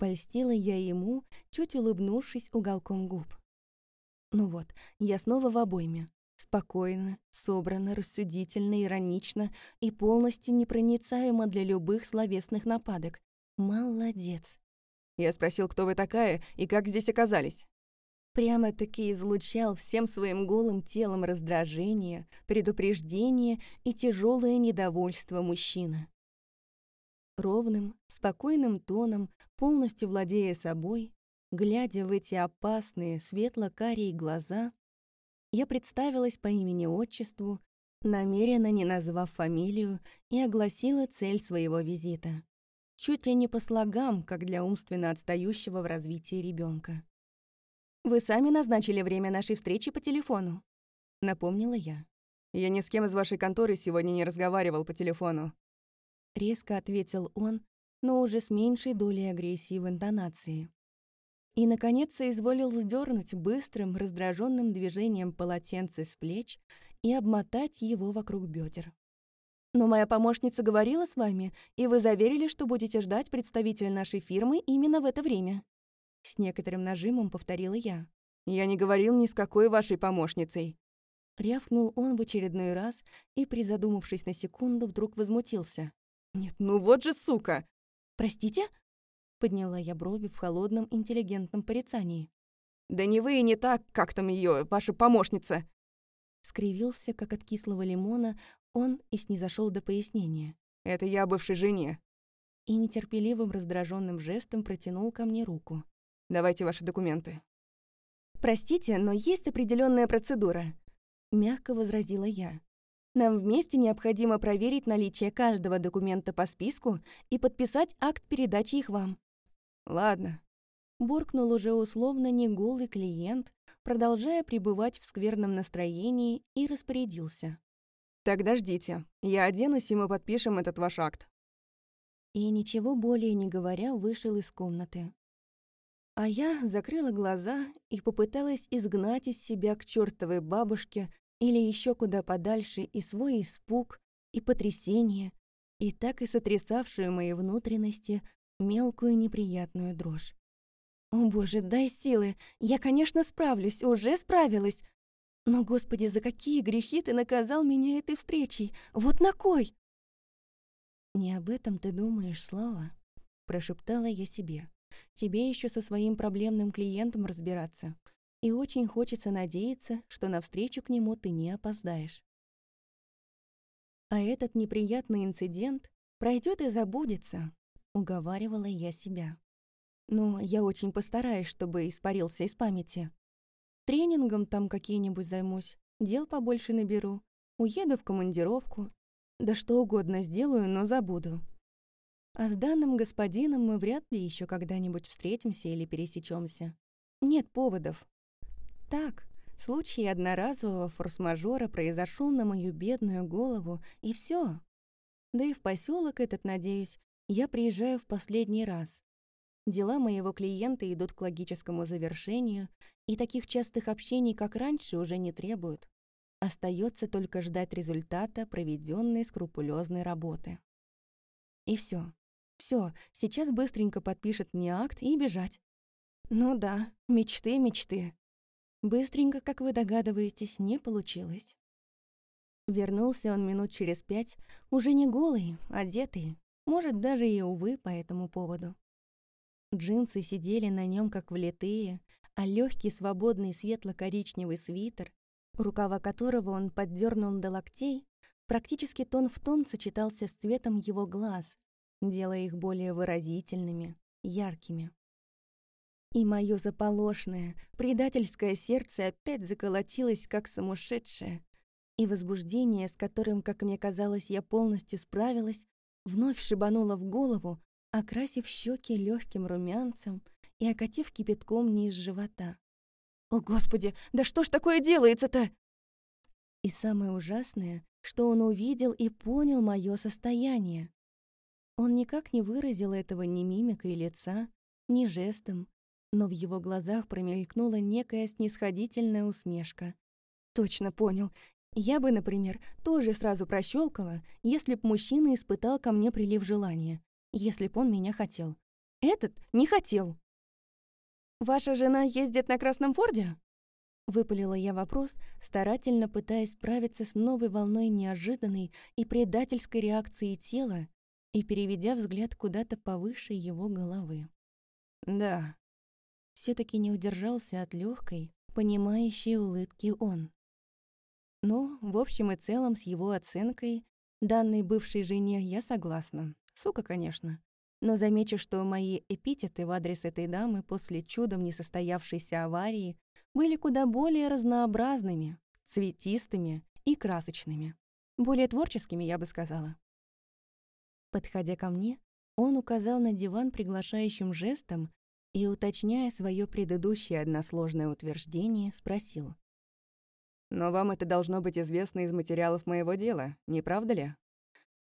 Speaker 1: Польстила я ему, чуть улыбнувшись уголком губ. Ну вот, я снова в обойме. Спокойно, собрано, рассудительно, иронично и полностью непроницаемо для любых словесных нападок, Молодец. Я спросил, кто вы такая и как здесь оказались. Прямо-таки излучал всем своим голым телом раздражение, предупреждение и тяжелое недовольство мужчина. Ровным, спокойным тоном, полностью владея собой, глядя в эти опасные, светло-карие глаза, я представилась по имени-отчеству, намеренно не назвав фамилию, и огласила цель своего визита. Чуть ли не по слогам, как для умственно отстающего в развитии ребенка. «Вы сами назначили время нашей встречи по телефону», — напомнила я. «Я ни с кем из вашей конторы сегодня не разговаривал по телефону», — резко ответил он, но уже с меньшей долей агрессии в интонации. И, наконец, соизволил сдернуть быстрым, раздраженным движением полотенце с плеч и обмотать его вокруг бедер. «Но моя помощница говорила с вами, и вы заверили, что будете ждать представителя нашей фирмы именно в это время». С некоторым нажимом повторила я. «Я не говорил ни с какой вашей помощницей». Рявкнул он в очередной раз и, призадумавшись на секунду, вдруг возмутился. «Нет, ну вот же сука!» «Простите?» Подняла я брови в холодном, интеллигентном порицании. «Да не вы и не так, как там ее, ваша помощница!» Скривился, как от кислого лимона, он и снизошел до пояснения. «Это я бывшей жене». И нетерпеливым раздраженным жестом протянул ко мне руку. «Давайте ваши документы». «Простите, но есть определенная процедура», — мягко возразила я. «Нам вместе необходимо проверить наличие каждого документа по списку и подписать акт передачи их вам». «Ладно», — буркнул уже условно неголый клиент, продолжая пребывать в скверном настроении, и распорядился. «Тогда ждите. Я оденусь, и мы подпишем этот ваш акт». И ничего более не говоря, вышел из комнаты. А я закрыла глаза и попыталась изгнать из себя к чертовой бабушке или еще куда подальше и свой испуг, и потрясение, и так и сотрясавшую мои внутренности мелкую неприятную дрожь. О боже, дай силы. Я, конечно, справлюсь, уже справилась. Но, Господи, за какие грехи ты наказал меня этой встречей? Вот на кой? Не об этом ты думаешь, Слава, прошептала я себе. Тебе еще со своим проблемным клиентом разбираться. И очень хочется надеяться, что на встречу к нему ты не опоздаешь. А этот неприятный инцидент пройдет и забудется, уговаривала я себя. Ну, я очень постараюсь, чтобы испарился из памяти. Тренингом там какие-нибудь займусь, дел побольше наберу, уеду в командировку. Да что угодно сделаю, но забуду. А с данным господином мы вряд ли еще когда-нибудь встретимся или пересечемся. Нет поводов. Так, случай одноразового форс-мажора произошел на мою бедную голову, и все. Да и в поселок этот, надеюсь, я приезжаю в последний раз. Дела моего клиента идут к логическому завершению, и таких частых общений, как раньше, уже не требуют. Остается только ждать результата проведенной скрупулезной работы. И все. Все, сейчас быстренько подпишет мне акт и бежать. Ну да, мечты, мечты. Быстренько, как вы догадываетесь, не получилось. Вернулся он минут через пять, уже не голый, одетый, может, даже и увы по этому поводу. Джинсы сидели на нем как влитые, а легкий свободный светло-коричневый свитер, рукава которого он поддернул до локтей, практически тон в тон сочетался с цветом его глаз, делая их более выразительными, яркими. И мое заполошное, предательское сердце опять заколотилось, как сумасшедшее, и возбуждение, с которым, как мне казалось, я полностью справилась, вновь шибануло в голову, окрасив щеки легким румянцем и окатив кипятком низ живота. «О, Господи, да что ж такое делается-то?» И самое ужасное, что он увидел и понял мое состояние. Он никак не выразил этого ни мимикой лица, ни жестом, но в его глазах промелькнула некая снисходительная усмешка. Точно понял. Я бы, например, тоже сразу прощелкала, если б мужчина испытал ко мне прилив желания если б он меня хотел. Этот не хотел. «Ваша жена ездит на Красном Форде?» Выпалила я вопрос, старательно пытаясь справиться с новой волной неожиданной и предательской реакции тела и переведя взгляд куда-то повыше его головы. «Да». Все таки не удержался от легкой, понимающей улыбки он. Но, в общем и целом, с его оценкой, данной бывшей жене, я согласна. Сука, конечно. Но замечу, что мои эпитеты в адрес этой дамы после чудом несостоявшейся аварии были куда более разнообразными, цветистыми и красочными. Более творческими, я бы сказала. Подходя ко мне, он указал на диван приглашающим жестом и, уточняя свое предыдущее односложное утверждение, спросил. «Но вам это должно быть известно из материалов моего дела, не правда ли?»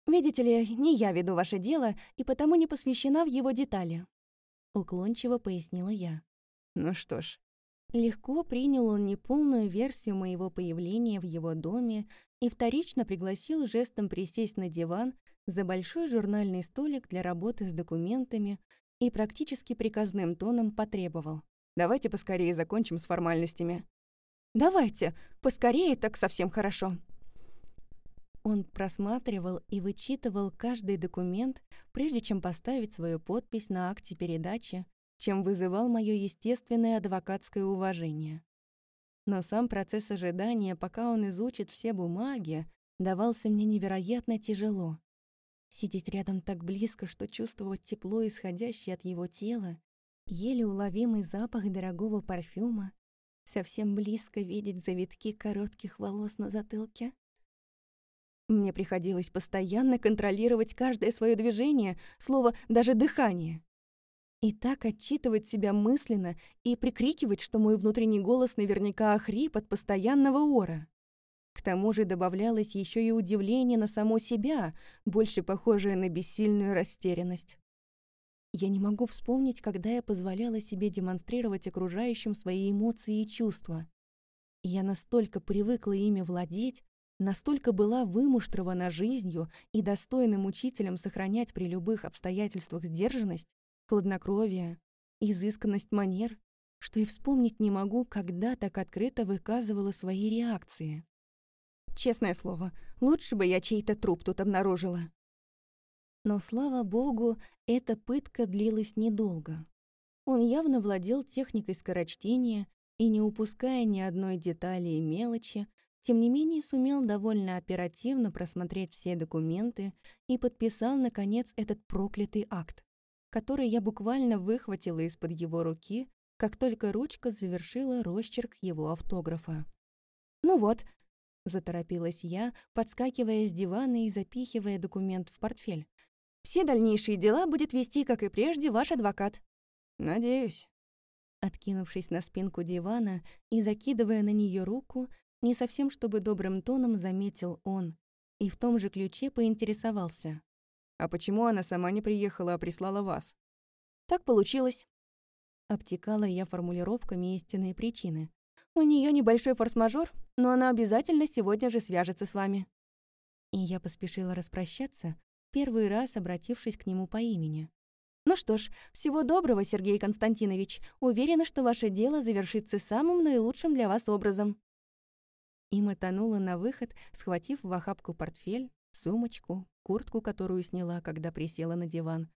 Speaker 2: «Видите ли, не я веду ваше дело и потому не посвящена в его детали», — уклончиво пояснила я.
Speaker 1: «Ну что ж».
Speaker 2: Легко принял он неполную версию моего появления в его доме и вторично пригласил жестом присесть на диван за большой журнальный столик для работы с документами и практически приказным тоном потребовал.
Speaker 1: «Давайте поскорее закончим с формальностями».
Speaker 2: «Давайте, поскорее, так совсем хорошо». Он просматривал и вычитывал каждый документ, прежде чем поставить свою подпись на акте передачи, чем вызывал мое естественное адвокатское уважение. Но сам процесс ожидания, пока он изучит все бумаги, давался мне невероятно тяжело. Сидеть рядом так близко, что чувствовать тепло, исходящее от его тела, еле уловимый запах дорогого парфюма, совсем близко видеть завитки коротких волос на затылке. Мне приходилось постоянно контролировать каждое свое движение, слово «даже дыхание». И так отчитывать себя мысленно и прикрикивать, что мой внутренний голос наверняка охрип от постоянного ора. К тому же добавлялось еще и удивление на само себя, больше похожее на бессильную растерянность. Я не могу вспомнить, когда я позволяла себе демонстрировать окружающим свои эмоции и чувства. Я настолько привыкла ими владеть, настолько была вымуштрована жизнью и достойным учителем сохранять при любых обстоятельствах сдержанность, хладнокровие, изысканность манер, что и вспомнить не могу, когда так открыто выказывала свои реакции. Честное слово, лучше бы я чей-то труп тут обнаружила. Но, слава богу, эта пытка длилась недолго. Он явно владел техникой скорочтения и, не упуская ни одной детали и мелочи, тем не менее сумел довольно оперативно просмотреть все документы и подписал, наконец, этот проклятый акт, который я буквально выхватила из-под его руки, как только ручка завершила росчерк его автографа. «Ну вот, Заторопилась я, подскакивая с дивана и запихивая документ в портфель. «Все дальнейшие дела будет вести, как и прежде, ваш адвокат».
Speaker 1: «Надеюсь».
Speaker 2: Откинувшись на спинку дивана и закидывая на нее руку, не совсем чтобы добрым тоном заметил он, и в том же ключе поинтересовался.
Speaker 1: «А почему она сама не приехала, а прислала вас?»
Speaker 2: «Так получилось». Обтекала я формулировками истинные причины. У нее небольшой форс-мажор, но она обязательно сегодня же свяжется с вами». И я поспешила распрощаться, первый раз обратившись к нему по имени. «Ну что ж, всего доброго, Сергей Константинович. Уверена, что ваше дело завершится самым наилучшим для вас образом». И мотанула на выход, схватив в охапку портфель, сумочку, куртку, которую сняла, когда присела на диван,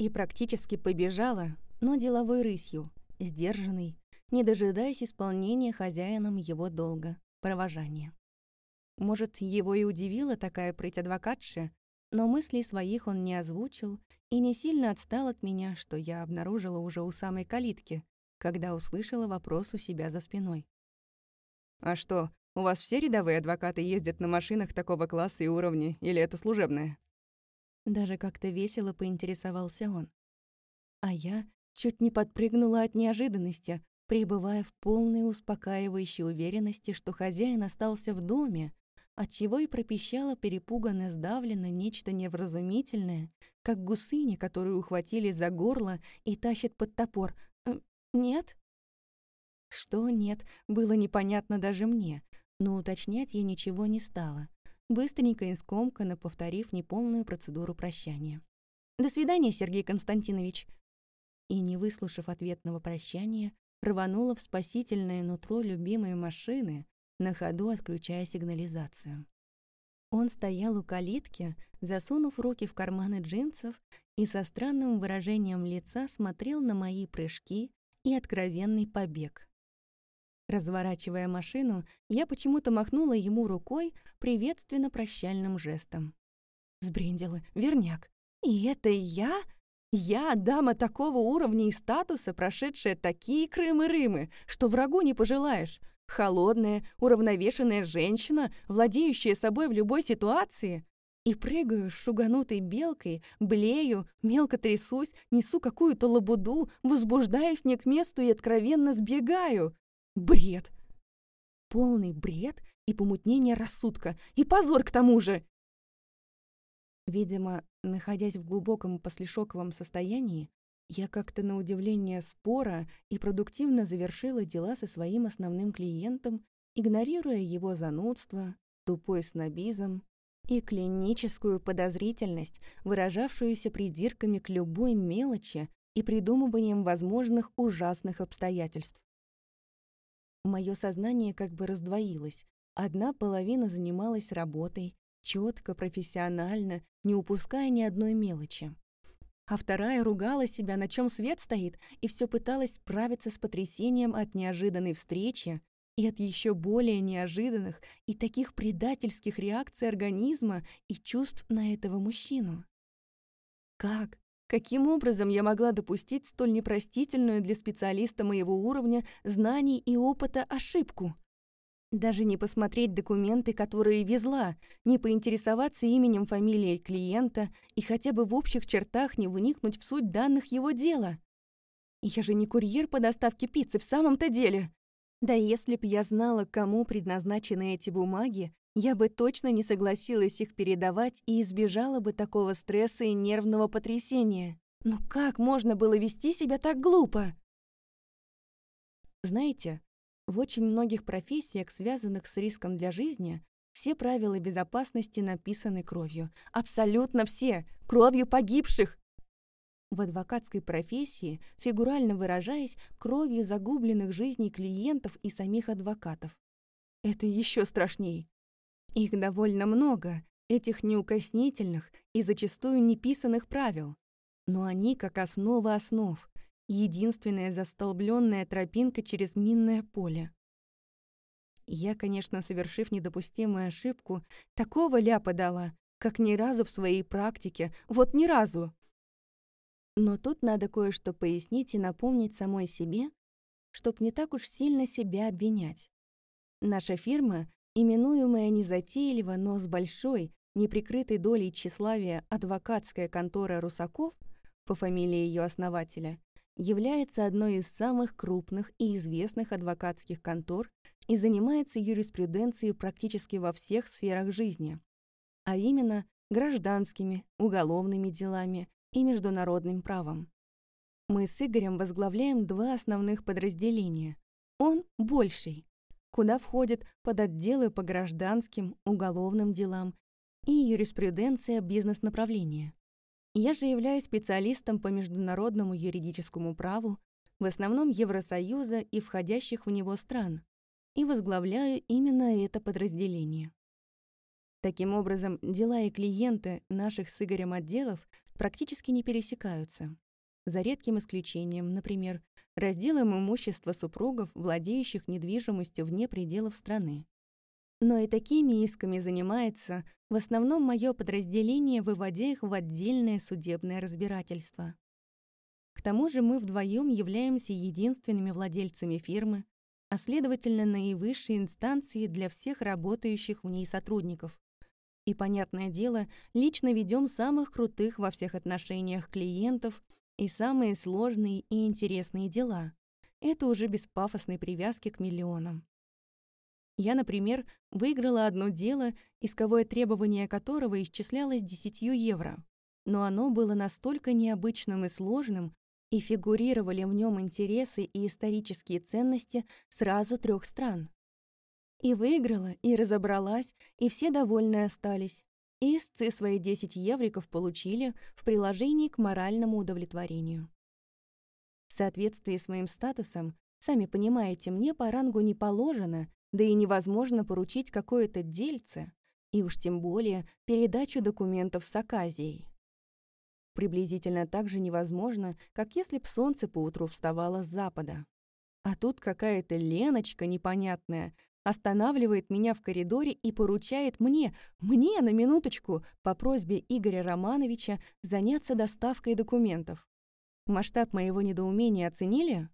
Speaker 2: и практически побежала, но деловой рысью, сдержанной, не дожидаясь исполнения хозяином его долга, провожания. Может, его и удивила такая прыть адвокатши, но мыслей своих он не озвучил и не сильно отстал от меня, что я обнаружила уже у самой калитки, когда услышала вопрос у себя за спиной.
Speaker 1: «А что, у вас все рядовые адвокаты ездят на машинах такого класса и уровня, или это служебное?»
Speaker 2: Даже как-то весело поинтересовался он. А я чуть не подпрыгнула от неожиданности, пребывая в полной успокаивающей уверенности, что хозяин остался в доме, отчего и пропищала перепуганно сдавленно нечто невразумительное, как гусыня, которую ухватили за горло и тащат под топор. «Э, «Нет?» Что «нет» было непонятно даже мне, но уточнять я ничего не стала, быстренько и скомканно повторив неполную процедуру прощания. «До свидания, Сергей Константинович!» И, не выслушав ответного прощания, рванула в спасительное нутро любимой машины, на ходу отключая сигнализацию. Он стоял у калитки, засунув руки в карманы джинсов и со странным выражением лица смотрел на мои прыжки и откровенный побег. Разворачивая машину, я почему-то махнула ему рукой приветственно-прощальным жестом. Сбрендила, верняк.
Speaker 1: И это я? Я, дама такого уровня и статуса, прошедшая такие крымы-рымы, что врагу не пожелаешь. Холодная, уравновешенная женщина, владеющая собой в любой ситуации. И прыгаю с шуганутой белкой, блею, мелко трясусь, несу какую-то лабуду, возбуждаюсь не к месту и откровенно сбегаю. Бред. Полный бред и помутнение рассудка. И позор к тому же. Видимо, находясь в глубоком послешоковом состоянии, я как-то на удивление спора и продуктивно завершила дела со своим основным клиентом, игнорируя его занудство, тупой снобизм и клиническую подозрительность, выражавшуюся придирками к любой мелочи и придумыванием возможных ужасных обстоятельств. Мое сознание как бы раздвоилось. Одна половина занималась работой, четко, профессионально, не упуская ни одной мелочи а вторая ругала себя, на чем свет стоит, и все пыталась справиться с потрясением от неожиданной встречи и от еще более неожиданных и таких предательских реакций организма и чувств на этого мужчину. Как? Каким образом я могла допустить столь непростительную для специалиста моего уровня знаний и опыта ошибку? Даже не посмотреть документы, которые везла, не поинтересоваться именем, фамилией клиента и хотя бы в общих чертах не вникнуть в суть данных его дела. Я же не курьер по доставке пиццы в самом-то деле. Да если б я знала, кому предназначены эти бумаги, я бы точно не согласилась их передавать и избежала бы такого стресса и нервного потрясения. Но как можно было вести себя так глупо? Знаете, в очень многих профессиях, связанных с риском для жизни, все правила безопасности написаны кровью. Абсолютно все! Кровью погибших! В адвокатской профессии, фигурально выражаясь, кровью загубленных жизней клиентов и самих адвокатов. Это еще страшней. Их довольно много, этих неукоснительных и зачастую неписанных правил. Но они как основа основ единственная застолбленная тропинка через минное поле. Я, конечно, совершив недопустимую ошибку, такого ляпа дала, как ни разу в своей практике, вот ни разу. Но тут надо кое-что пояснить и напомнить самой себе, чтоб не так уж сильно себя обвинять. Наша фирма, именуемая незатейливо, но с большой, неприкрытой долей тщеславия адвокатская контора Русаков, по фамилии ее основателя, является одной из самых крупных и известных адвокатских контор и занимается юриспруденцией практически во всех сферах жизни, а именно гражданскими, уголовными делами и международным правом. Мы с Игорем возглавляем два основных подразделения. Он – больший, куда входят подотделы по гражданским, уголовным делам и юриспруденция бизнес-направления. Я же являюсь специалистом по международному юридическому праву, в основном Евросоюза и входящих в него стран, и возглавляю именно это подразделение. Таким образом, дела и клиенты наших с Игорем отделов практически не пересекаются. За редким исключением, например, разделом имущества супругов, владеющих недвижимостью вне пределов страны. Но и такими исками занимается в основном мое подразделение, выводя их в отдельное судебное разбирательство. К тому же мы вдвоем являемся единственными владельцами фирмы, а следовательно наивысшей инстанции для всех работающих в ней сотрудников. И, понятное дело, лично ведем самых крутых во всех отношениях клиентов и самые сложные и интересные дела. Это уже без пафосной привязки к миллионам. Я, например, выиграла одно дело, исковое требование которого исчислялось 10 евро. Но оно было настолько необычным и сложным, и фигурировали в нем интересы и исторические ценности сразу трех стран. И выиграла, и разобралась, и все довольны остались. И истцы свои 10 евриков получили в приложении к моральному удовлетворению. В соответствии с моим статусом, сами понимаете, мне по рангу не положено да и невозможно поручить какое-то дельце, и уж тем более передачу документов с оказией. Приблизительно так же невозможно, как если б солнце поутру вставало с запада. А тут какая-то Леночка непонятная останавливает меня в коридоре и поручает мне, мне на минуточку, по просьбе Игоря Романовича, заняться доставкой документов. Масштаб моего недоумения оценили?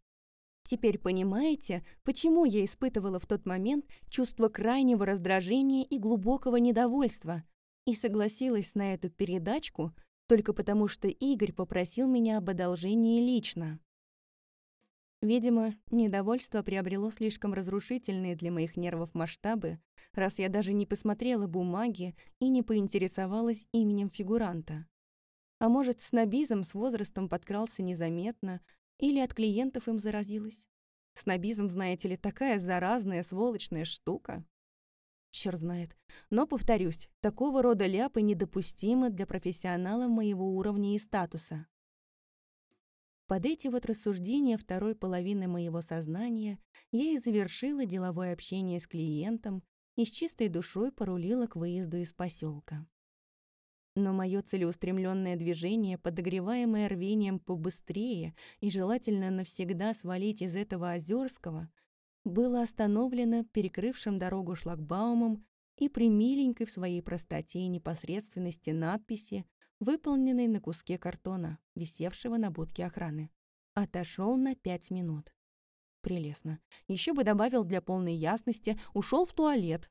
Speaker 1: Теперь понимаете, почему я испытывала в тот момент чувство крайнего раздражения и глубокого недовольства и согласилась на эту передачку только потому, что Игорь попросил меня об одолжении лично. Видимо, недовольство приобрело слишком разрушительные для моих нервов масштабы, раз я даже не посмотрела бумаги и не поинтересовалась именем фигуранта. А может, снобизм с возрастом подкрался незаметно, или от клиентов им заразилась. Снобизм, знаете ли, такая заразная, сволочная штука. Чёрт знает. Но, повторюсь, такого рода ляпы недопустимы для профессионала моего уровня и статуса. Под эти вот рассуждения второй половины моего сознания я и завершила деловое общение с клиентом и с чистой душой порулила к выезду из поселка. Но мое целеустремленное движение, подогреваемое рвением побыстрее и желательно навсегда свалить из этого Озерского, было остановлено перекрывшим дорогу шлагбаумом и примиленькой в своей простоте и непосредственности надписи выполненный на куске картона, висевшего на будке охраны. Отошел на пять минут. Прелестно. Еще бы добавил для полной ясности, ушел в туалет.